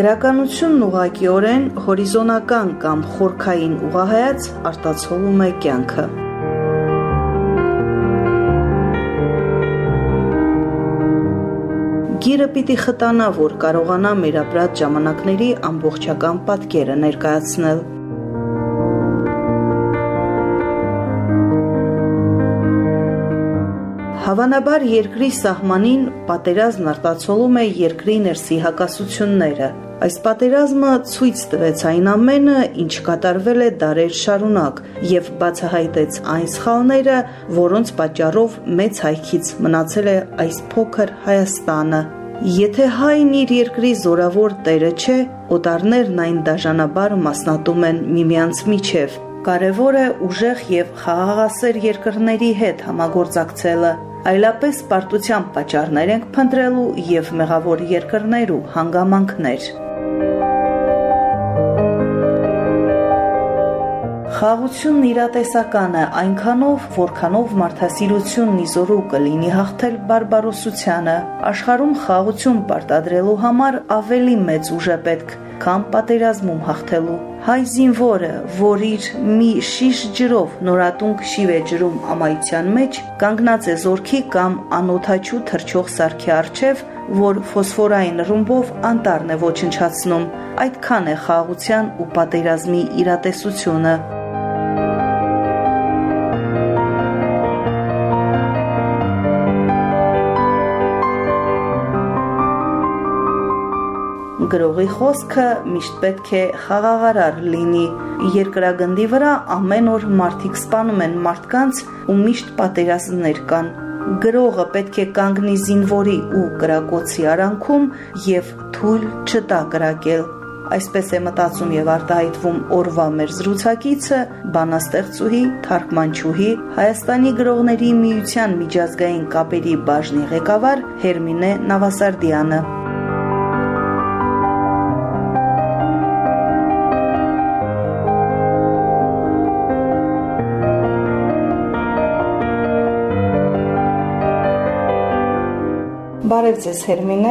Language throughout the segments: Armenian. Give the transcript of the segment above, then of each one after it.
Գրականությունն ուղղակիորեն հորիզոնական կամ խորքային ուղղահայաց արտացոլում է կյանքը։ Գիրը պիտի խտանա, որ կարողանա մեր ապրած ժամանակների ամբողջական պատկերը ներկայացնել։ Հավանաբար երկրի սահմանին պատերազմն արտացոլում է երկրի ներսի հակասությունները։ Այս պատերազմը ցույց տվեց այն ամենը, ինչ կատարվել է դարեր շարունակ եւ բացահայտեց այն սխալները, որոնց պատճառով մեծ հայքից մնացել է այս փոքր Հայաստանը։ Եթե հայն իր երկրի զորավոր տերը չէ, օտարներն այն դաժանաբար մասնատում են միմյանց միջև։ Կարևոր է ուժեղ եւ խաղաղասեր երկրների հետ համագործակցելը, այլապես պարտության պատճառներ ենք փնտրելու եւ մեղավոր երկրներու հանգամանքներ։ Խաղությունն իրատեսական է այնքանով, որքանով մարդասիրությունն իզորու կլինի հաղթել բարբարոսությանը։ Աշխարհում խաղություն պարտադրելու համար ավելի մեծ ուժ է պետք, քան պատերազմում հաղթելու։ Հայ զինվորը, որ իր մի շիշ ջրով նորատունկ շիվ է ջրում ամայության մեջ, կանգնած է զորքի կամ անօթաչու թրջող սարքի առջև, որ ֆոսֆորային ռումբով անտառն է ոչնչացնում։ Այդքան է խաղության ու պատերազմի իրատեսությունը։ գրողի խոսքը միշտ պետք է խաղաղարար լինի։ Երկրագնդի վրա ամեն օր մարդիկ սպանում են մարդկանց ու միշտ պատերազմներ կան։ Գրողը պետք է կանգնի զինվորի ու կրակոցի արանքում եւ թույլ չտա կրակել։ Այսպես է մտածում եւ արտահայտվում օրվա մեր զրուցակիցը, բանաստեղծուհի, թարգմանչուհի, Հայաստանի գրողների միության միջազգային կապերի բաժնի ղեկավար Հերմինե Նավասարդյանը։ Բարև ձեզ Հերմինե։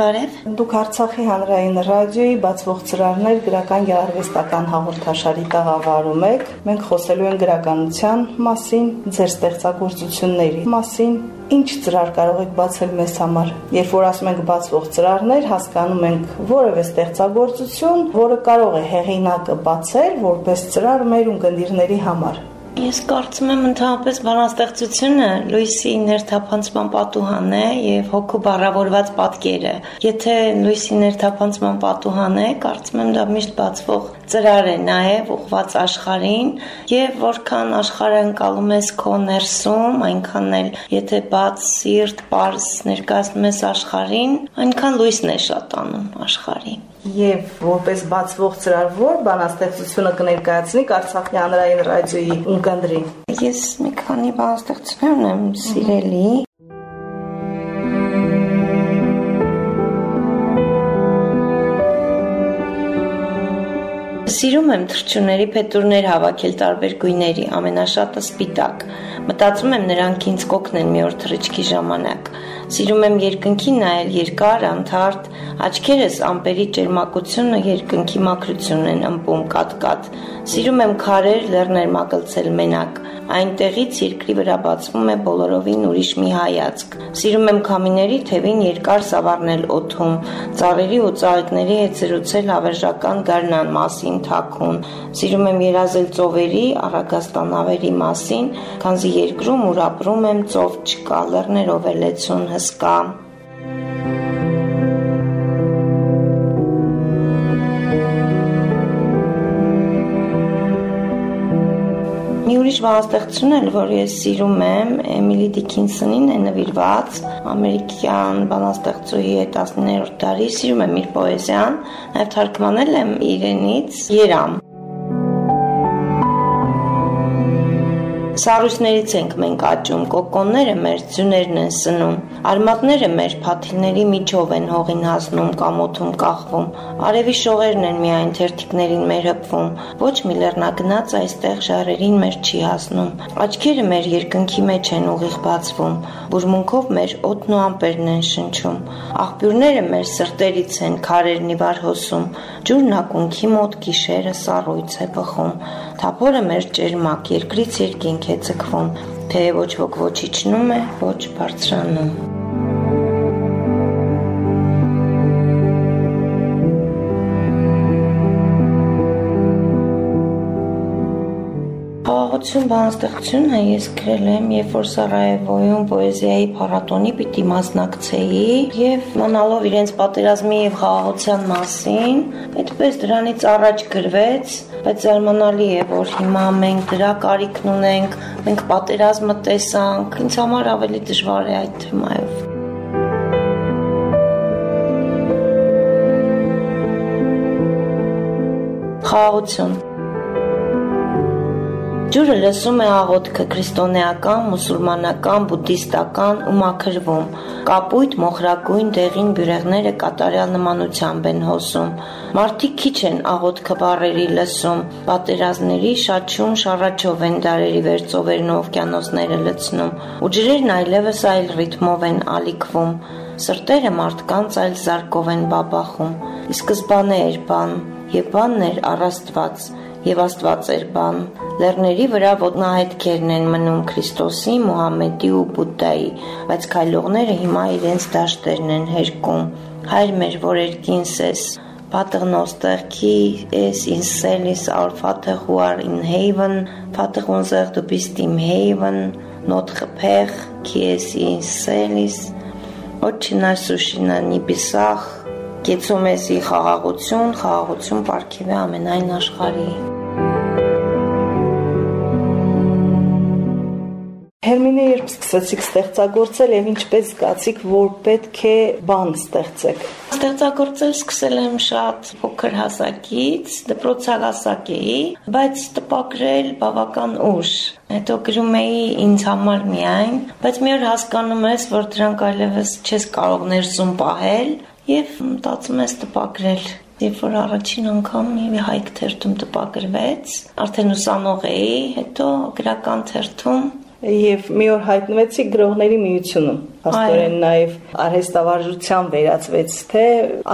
Բարև։ Դուք Արցախի հանրային ռադիոյի բացվող ծրարներ գրական գեղարվեստական հաղորդաշարի տաղավարում եք։ Մենք խոսելու ենք գրականության մասին, ձեր ստեղծագործությունների մասին։ Ինչ ծրար կարող եք բացել մեզ համար։ Երբ որ ասում ենք բացվող ծրարներ, հասկանում ենք որևէ ստեղծագործություն, որը կարող է հեղինակը բացել որպես ծրար մեր ունկնդիրների համար։ Ես կարծում եմ ընդհանրապես բանաստեղծությունը լույսի ներթափանցման պատուհան է եւ հոգու բառավորված պատկերը։ Եթե լույսի ներթափանցման պատուհան է, կարծում եմ դա միշտ բացվող ծրար է նաեւ ուղված աշխարհին եւ որքան աշխարհը անցալում ես քո ներսում, այնքան էլ եթե բաց սիրտ, པարս ներկայացնում ես աշխարհին, այնքան լույսն է շատանում աշխարհին եւ որպես բացվող ծրար որ բանաստեղծությունը կներկայացնի Արցախի հանրային ռադիոյի ունկնդրին։ Ես մի քանի բանաստեղծություն եմ սիրելի, Սիրում եմ թրջունների փետուրներ հավաքել տարբեր գույների, ամենաշատը սպիտակ։ Մտածում եմ նրանք ինձ կօգնեն մի օր թռիչքի ժամանակ։ Սիրում եմ երկնքի նայել երկար, անթարթ, աչքերս ամպերի ճերմակությունը երկնքի մաքրությունն են ըմբում կատ-կատ։ Սիրում եմ քարեր, լեռներ մագլցել մենակ։ Այնտեղից երկրի վրա բացվում է բոլորովին ուրիշ մի հայացք։ Սիրում եմ քամիների թևին երկար սավառնել օթում, ծառերի ու ծաղիկների հետ զրուցել հավերժական գարնան մասին թաքուն։ Սիրում եմ երազել ծովերի, առագաստանավերի մասին, քանզի երկրում ուր ապրում եմ ծով չկա, լեռներով է լեցուն հսկա։ Մի ուրիշ բանաստեղծություն էլ, որ ես սիրում եմ, Էմիլի Դիքինսոնին է նվիրված, ամերիկյան բանաստեղծուհի է 19-րդ դարի, սիրում եմ իր պոեզիան, նաև թարգմանել եմ իրենից Երամ։ Սառույցներից ենք մենք աճում, կոկոնները մեր ձյուներն են սնում, արմատները մեր փաթիների միջով են հողին հասնում կամ օդում կախվում, արևի շողերն են միայն թերթիկներին մեր հպվում, ոչ մի լեռնագնաց այստեղ ժարերին մեր չի հասնում, աչքերը մեր երկնքի մեջ են ուղիղ բացվում, բուրմունքով մեր օդն ու ամպերն են շնչում, աղբյուրները մեր սրտերից են քարերն իվար հոսում, ջուրն ակունքի մոտ գիշերը սառույց է բխում, թափորը մեր ճերմակ երկրից երկինք է ձգվում, թե ոչ ոք ոչ իջնում է, ոչ բարձրանում։ Խաղաղություն բանաստեղծությունը ես գրել եմ, երբ որ Սարայևոյում պոեզիայի փառատոնի պիտի մասնակցեի եւ մնալով իրենց պատերազմի եւ խաղաղության մասին, այդպես դրանից առաջ գրվեց, բայց զարմանալի է, որ հիմա մենք դրա կարիքն ունենք, մենք պատերազմը տեսանք, ինձ համար ավելի դժվար է այդ թեմայով խաղաղություն Ջուրը լսում է աղոթքը քրիստոնեական, մուսուլմանական, բուդդիստական ու մաքրվում։ Կապույտ մոխրագույն դեղին բյուրեղները կատարյալ նմանությամբ են հոսում։ Մարդիկ քիչ են աղոթքը բառերի լսում։ Պատերազմների շաչուն շարաչով են դարերի վերծովերն ու օվկիանոսները լցնում, ու ջրերն այլևս այլ ռիթմով են ալիքվում։ Սրտերը մարդկանց այլ զարկով են բաբախում։ Ի սկզբանե էր բան, եւ բանն էր առաստված եւ Աստված էր բան։ Լեռների վրա ոտնահետքերն են մնում Քրիստոսի, Մուհամեդի ու Բուդդայի, բայց քայլողները հիմա իրենց դաշտերն են հերկում։ Հայր մեր, որ երկինս ես, Vater nostr qui es in celis, our Vater who are in heaven, Vater unser, du bist im heaven, notre Père qui es in celis, Отче наш сущий на небесах, Կեցում էսի խաղաղություն, խաղաղություն ապարգևե ամենայն աշխարհի։ Հերմինե երբ սկսեցիք ստեղծագործել եւ ինչպես զգացիք, որ պետք է բան ստեղծեք։ Ստեղծագործել սկսել եմ շատ փոքր հասակից, դպրոցահասակ էի, բայց տպագրել բավական ուշ։ Հետո գրում էի ինձ համար միայն, բայց մի օր հասկանում ես, որ դրանք այլևս չես կարող ներսում պահել եւ մտածում ես տպագրել Երբ որ առաջին անգամ մի հայք թերթում տպագրվեց, արդեն ուսանող էի, հետո գրական թերթում եւ մի օր հայտնվեցի գրողների միությունում աստորեն նաև արհեստավարժության վերածվեց թե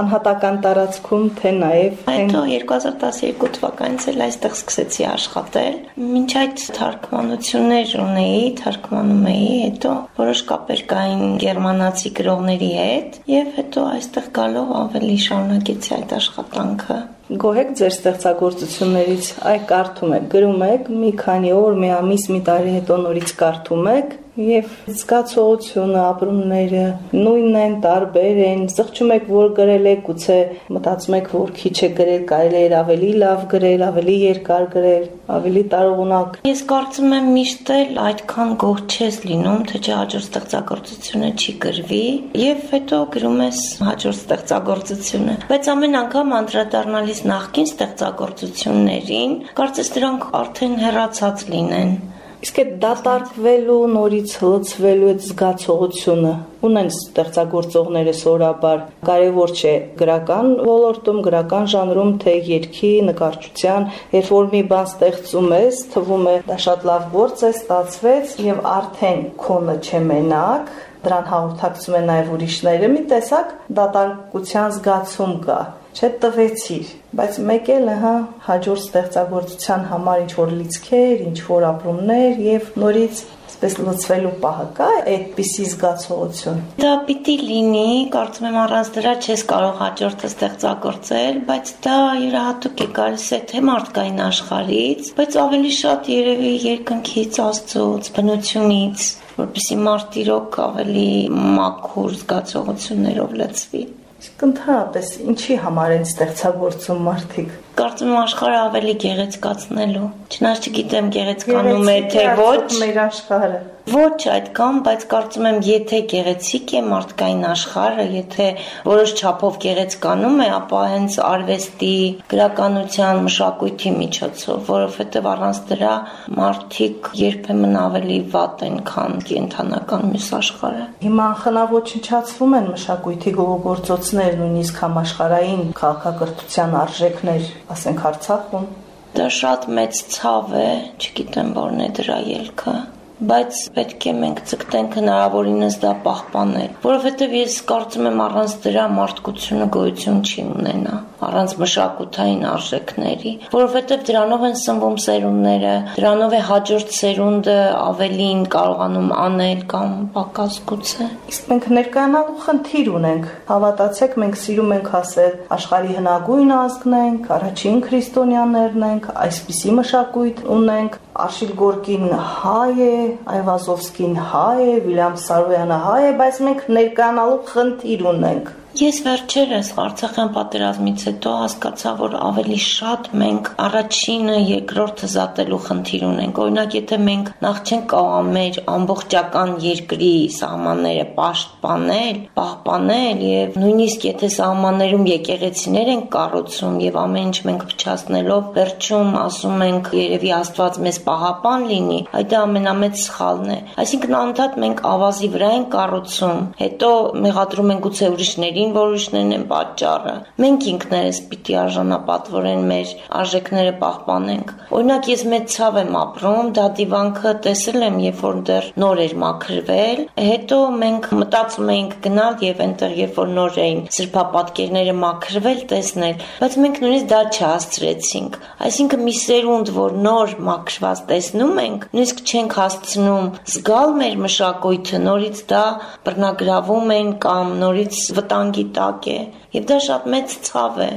անհատական տարածքում թե նաև հետո 2012 թվականից էլ այստեղ սկսեցի աշխատել մինչ այդ թարգմանություններ ունեի թարգմանում էի հետո որոշ կապեր կային գերմանացի գրողների հետ եւ հետո այստեղ գալով ավելի շարունակեցի այդ աշխատանքը Գոհեք ձեր ստեղծագործություններից, այ կարդում եք, գրում եք, մի քանի օր, մի ամիս, մի տարի հետո նորից կարդում եք, Եվ զգացողությունը, ապրումները նույնն են, տարբեր են։ Զղջում եք, որ գրել եք, գուցե մտածում եք, որ քիչ է գրել, կարելի էր ավելի լավ գրել, ավելի երկար գրել, ավելի տարողունակ։ Ես կարծում եմ միշտ էլ այդքան գոհ չես լինում, թե չէ հաջորդ ստեղծագործությունը չի գրվի, եւ հետո գրում ես հաջորդ ստեղծագործությունը։ Բայց ամեն անգամ անդրադառնալիս նախքին ստեղծագործություններին, կարծես դրանք արդեն հեռացած լինեն Իսկ այդ դատարկվելու, նորից հլցվելու այդ զգացողությունը ունեն ստեղծագործողները սորաբար կարևոր չէ գրական ոլորտում, գրական ժանրում, թե երգի, նկարչության, երբ որ մի բան ստեղծում ես, թվում է դա շատ լավ գործ է, ստացվեց եւ արդեն քոնը չէ մենակ, դրան հաղորդակցում են նաև ուրիշները, մի տեսակ դատարկության զգացում կա չէ տվեցիր բայց մեկ էլ հա հաջորդ ստեղծագործության համար ինչ որ լիցքեր, ինչ որ ապրումներ եւ նորից այսպես լուծվելու պահը կա այդպիսի զգացողություն։ Դա պիտի լինի, կարծում եմ առանց դրա չես կարող հաջորդը ստեղծագործել, բայց դա յուրահատուկ է գալիս է թե մարդկային աշխարհից, բայց ավելի շատ երևի երկնքից, Աստծոց, բնությունից, որպեսի մարդ իրոք ավելի մաքուր զգացողություններով լցվի։ Իսկ ընդհանրապես ինչի համար են ստեղծագործում մարդիկ։ Կարծում եմ աշխարհը ավելի գեղեցկացնելու։ Չնայած չգիտեմ գեղեցկանում է թե ոչ։ Մեր աշխարհը Ոչ այդքան, բայց կարծում եմ, եթե գեղեցիկ է մարդկային աշխարհը, եթե որոշ չափով գեղեցկանում է, ապա հենց արվեստի, գրականության, մշակույթի միջոցով, որովհետև առանց դրա մարդիկ երբեմն ավելի վատ են, քան կենթանական մյուս աշխարհը։ Հիմա խնավոչնչացվում են մշակույթի գողորձոցներ, նույնիսկ համաշխարային քաղաքակրթության արժեքներ, ասենք Արցախում։ Դա շատ մեծ ցավ է, չգիտեմ որն է դրա ելքը բայց պետք է մենք ցկտենք հնարավորինս դա պահպանել, որովհետև ես կարծում եմ առանց դրա մարդկությունը գոյություն չի ունենա, առանց մշակութային արժեքների, որովհետև դրանով են սնվում սերունդները, դրանով է հաջորդ սերունդը ավելին կարողանում անել կամ պակաս գուցե։ Իսկ մենք ներկայանալու խնդիր ունենք։ Հավատացեք, մենք սիրում ենք ասել, աշխարհի հնագույն ազգն ենք, առաջին քրիստոնյաներն ենք, այսպիսի մշակույթ ունենք, Աշիլ Գորկին հայ է, Այվազովսկին հայ է, Վիլյամ Սարոյանը հայ է, բայց մենք ներկանալու խնդիր ունենք։ Ես վերջերս Արցախյան պատերազմից հետո հասկացա, որ ավելի շատ մենք առաջինը, երկրորդը զատելու խնդիր ունենք։ Օրինակ, եթե մենք նախ չենք կարող մեր ամբողջական երկրի սահմանները պաշտպանել, պահպանել եւ նույնիսկ եթե սահմաններում եկեղեցիներ են կառուցում եւ ամեն ինչ մենք փչացնելով վերջում ասում ենք երևի Աստված մեզ պահապան լինի, այդ ամենամեծ սխալն է։ Այսինքն անդադ մենք ավազի վրա են կառուցում, հետո մեղադրում ենք գուցե ուրիշների ուրիշներին, որ ուրիշներն են պատճառը։ Մենք ինքներս պիտի արժանապատվորեն մեր արժեքները պահպանենք։ Օրինակ ես մեծ ցավ եմ ապրում, դա դիվանքը տեսել եմ, երբ որ դեռ նոր էր մաքրվել, հետո մենք մտածում էինք գնալ եւ այնտեղ երբ որ նոր էին սրբապատկերները մաքրվել, տեսնել, բայց մենք նույնիսկ դա չհասցրեցինք։ Այսինքն մի սերունդ, որ նոր մաքրված տեսնում ենք, նույնիսկ չենք հասցնում զգալ մեր մշակույթը, նորից դա բռնագրավում են կամ նորից վտանգ վտանգի տակ է եւ դա շատ մեծ ցավ է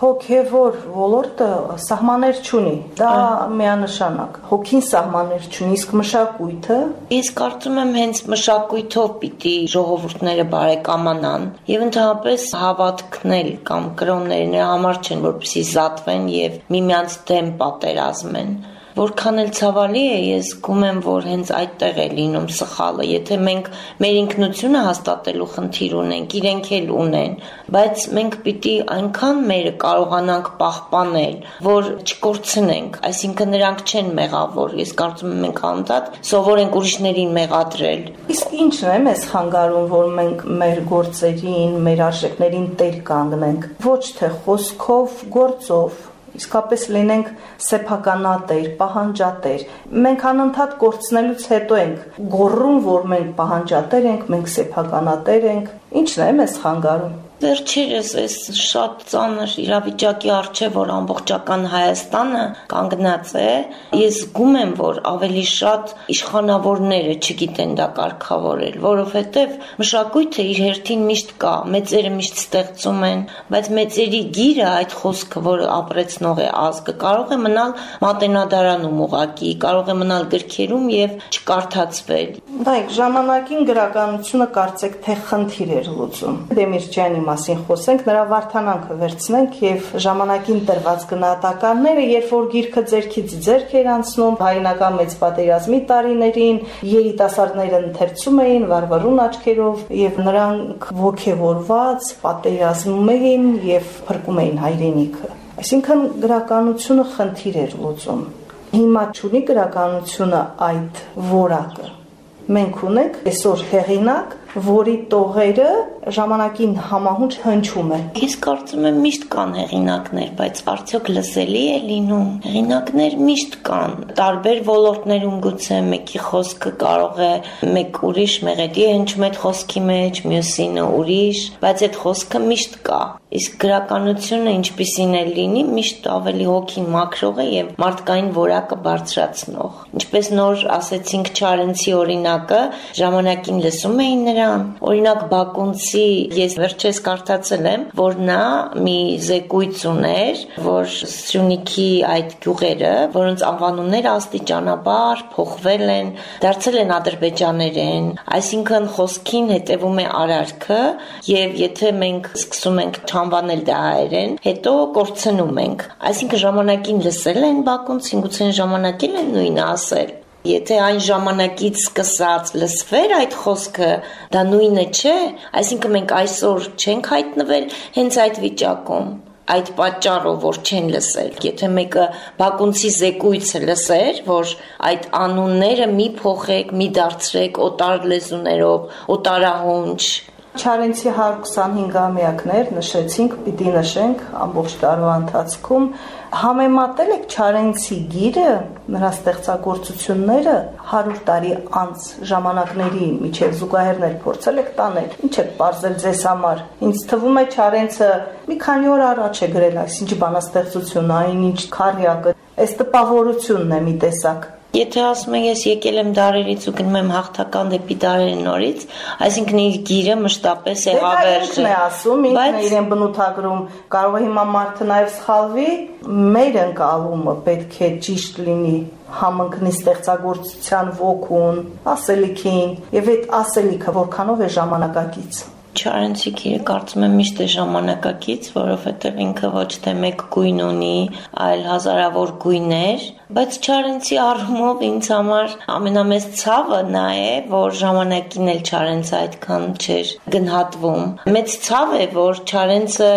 հոգևոր ոլորտը սահմաններ չունի։ Դա միանշանակ։ Հոգին սահմաններ չունի, իսկ մշակույթը Ես կարծում եմ հենց մշակույթով պիտի ժողովուրդները բարեկամանան եւ ընդհանրապես հավատքնել կամ կրոնները նրա համար չեն, որպեսզի զատվեն եւ միմյանց դեմ պատերազմեն որքան էլ ցավալի է, ես զգում եմ, որ հենց այդտեղ է լինում սխալը։ Եթե մենք մեր ինքնությունը հաստատելու խնդիր ունենք, իրենք էլ ունեն, բայց մենք պիտի այնքան մերը կարողանանք պահպանել, որ չկորցնենք, այսինքն նրանք չեն մեղավոր։ Ես կարծում եմ մենք անդադ սովոր ենք ուրիշներին մեղադրել։ Իսկ ի՞նչն է մեզ խանգարում, որ մենք մեր գործերին, մեր արժեքներին տեր կանգնենք, ոչ թե խոսքով, գործով իսկապես լինենք սեփականատեր, պահանջատեր։ Մենք անընդհատ կորցնելուց հետո ենք գոռում, որ մենք պահանջատեր ենք, մենք սեփականատեր ենք։ Ինչն է մեզ խանգարում։ Վերջերս էս շատ ծանր իրավիճակի արժե, որ ամբողջական Հայաստանը կանգնած է, ես զգում եմ, որ ավելի շատ իշխանավորները չգիտեն դա կարգավորել, որովհետև մշակույթը իր հերթին միշտ կա, մեծերը միշտ ստեղծում են, բայց մեծերի գիրը այդ խոսքը, որ ապրեցնող է ազգը, կարող է մնալ մատենադարանում ուղակի, կարող է մնալ գրքերում եւ չկարդացվել։ Բայց ժամանակին գրականությունը կարծեք թե խնդիր էր լուծում։ Դեմիրճյանի մասին խոսենք, նրա վարթանանքը վերցնենք եւ ժամանակին տրված գնահատականները, երբ որ գիրքը ձերքից ձերք էր անցնում, հայնական մեծ պատերազմի տարիներին երիտասարդները ընթերցում էին վարվարուն աչքերով եւ նրանք ողքեվորված պատերազմում էին եւ փրկում էին հայրենիքը։ Այսինքն գրականությունը խնդիր էր լուծում։ Հիմա ճունի գրականությունը այդ որակը։ Մենք ունենք այսօր հեղինակ, որի տողերը ժամանակին համահունչ հնչում են։ Ես կարծում եմ միշտ կան հեղինակներ, բայց արդյոք լսելի է լինում։ Հեղինակներ միշտ կան։ Տարբեր ոլորտներում գուցե մեկի խոսքը կարող է մեկ ուրիշ մեղեդի հնչում այդ խոսքի մեջ, մյուսինը ուրիշ, բայց այդ խոսքը միշտ կա։ Իսկ գրականությունը ինչպիսին է լինի, միշտ ավելի հոգին մաքրող է եւ մարդկային որակը բարձրացնող։ Ինչպես նոր ասեցինք Չարենցի օրինակը, ժամանակին լսում էին նրա նրան։ Օրինակ Բակունցի ես վերջերս կարդացել եմ, որ նա մի զեկույց ուներ, որ Սյունիքի այդ գյուղերը, որոնց անվանումները աստիճանաբար փոխվել են, դարձել են ադրբեջաներեն, այսինքն խոսքին հետևում է արարքը եւ եթե մենք սկսում ենք չանվանել դա հայերեն, հետո կորցնում ենք։ Այսինքն ժամանակին լսել են Բակունցին, գուցե ժամանակին են նույնը ասել։ Եթե այն ժամանակից սկսած լսվեր այդ խոսքը, դա նույնը չէ, այսինքն մենք այսօր չենք հայտնվել հենց այդ վիճակում այդ պատճառով որ չեն լսել։ Եթե մեկը Բակունցի զեկույցը լսեր, որ այդ անունները մի փոխեք, մի դարձրեք օտար լեզուներով, օտարահունչ, Չարենցի 125-ամյակներ նշեցինք, պիտի նշենք ամբողջ տարվա ընթացքում համեմատել եք Չարենցի գիրը, նրա ստեղծագործությունները 100 տարի անց ժամանակների միջև զուգահեռներ փորձել եք տանել։ Ինչ եք ողրել ձեզ համար։ Ինձ թվում է Չարենցը մի քանի օր առաջ է գրել այսինչ բանաստեղծություն, այնինչ քարյակը։ Այս տպավորությունն է մի տեսակ Եթե ասում եմ ես եկել եմ դարերից ու գնում եմ հաղթական դեպի դարերի նորից, այսինքն իր գիրը մշտապես է հավերժը։ Ինքն է ասում, ինքն է իրեն բնութագրում, կարող է հիմա մարդը նաև սխալվի, մեր ընկալումը պետք է ճիշտ լինի համընկնի ստեղծագործության ոգուն, ասելիքին, եւ այդ ասելիքը որքանով է ժամանակակից։ Չարենցի գիրը կարծում եմ միշտ է ժամանակակից, որովհետև ինքը ոչ թե մեկ գույն ունի, այլ հազարավոր գույներ, բայց Չարենցի առումով ինձ համար ամենամեծ ցավը նա է, որ ժամանակին էլ Չարենցը այդքան չէր գնահատվում։ Մեծ ցավ է, որ Չարենցը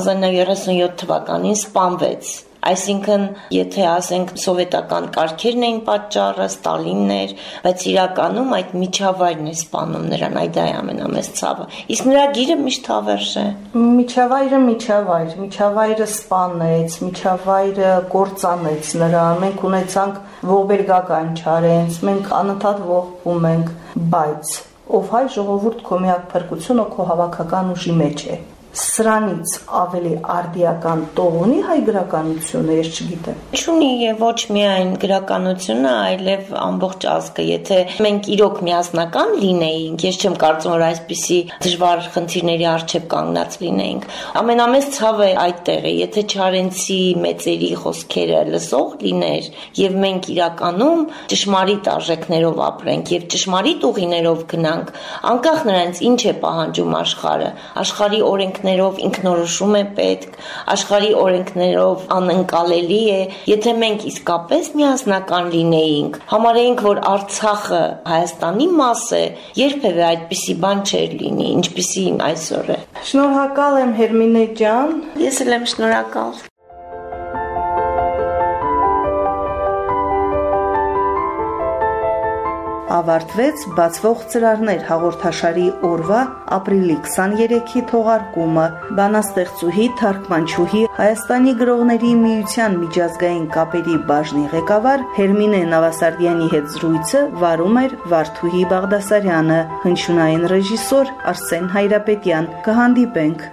1937 թվականին սպանվեց Այսինքն, եթե ասենք սովետական կարգերն էին պատճառը, Ստալինն էր, բայց իրականում այդ միջավայրն է սպանում նրան, այդ է ամենամեծ ցավը։ Իսկ նրա գիրը միշտ հավերժ է։ Միջավայրը միջավայր, միջավայրը սպանեց, միջավայրը կործանեց նրան։ Մենք ունեցանք ողբերգական չարենց, մենք անընդհատ ողբում ենք, բայց ով հայ ժողովուրդ քո միակ փրկությունը քո հավաքական ուժի մեջ է սրանից ավելի արդիական տող ունի հայ գրականությունը, ես չգիտեմ։ Չունի եւ ոչ միայն գրականությունը, այլև ամբողջ ազգը, եթե մենք իրոք միասնական լինեինք, ես չեմ կարծում, որ այսպիսի դժվար խնդիրների առջև կանգնած լինեինք։ Ամենամեծ ցավը այդտեղ է, եթե Չարենցի մեծերի խոսքերը լսող լիներ եւ մենք իրականում ճշմարիտ արժեքներով ապրենք եւ ճշմարիտ ուղիներով գնանք, անկախ նրանից ինչ է պահանջում աշխարհը, աշխարհի օրենք օրենքներով ինքնորոշում է պետք, աշխարհի օրենքներով անընկալելի է, եթե մենք իսկապես միասնական լինեինք, համարեինք, որ Արցախը Հայաստանի մաս է, երբևէ այդպիսի բան չէր լինի, ինչպիսի այսօր է։ Շնորհակալ եմ Հերմինե ջան։ Ես էլ եմ շնորհակալ։ ավարտվեց բացվող ծրարներ հաղորդաշարի օրվա ապրիլի 23-ի թողարկումը բանաստեղծուհի թարգմանչուհի Հայաստանի գրողների միության միջազգային կապերի բաժնի ղեկավար Հերմինե Նավասարդյանի հետ զրույցը վարում էր Վարդուհի Բաղդասարյանը հնչյունային ռեժիսոր Արսեն Հայրապետյան կհանդիպենք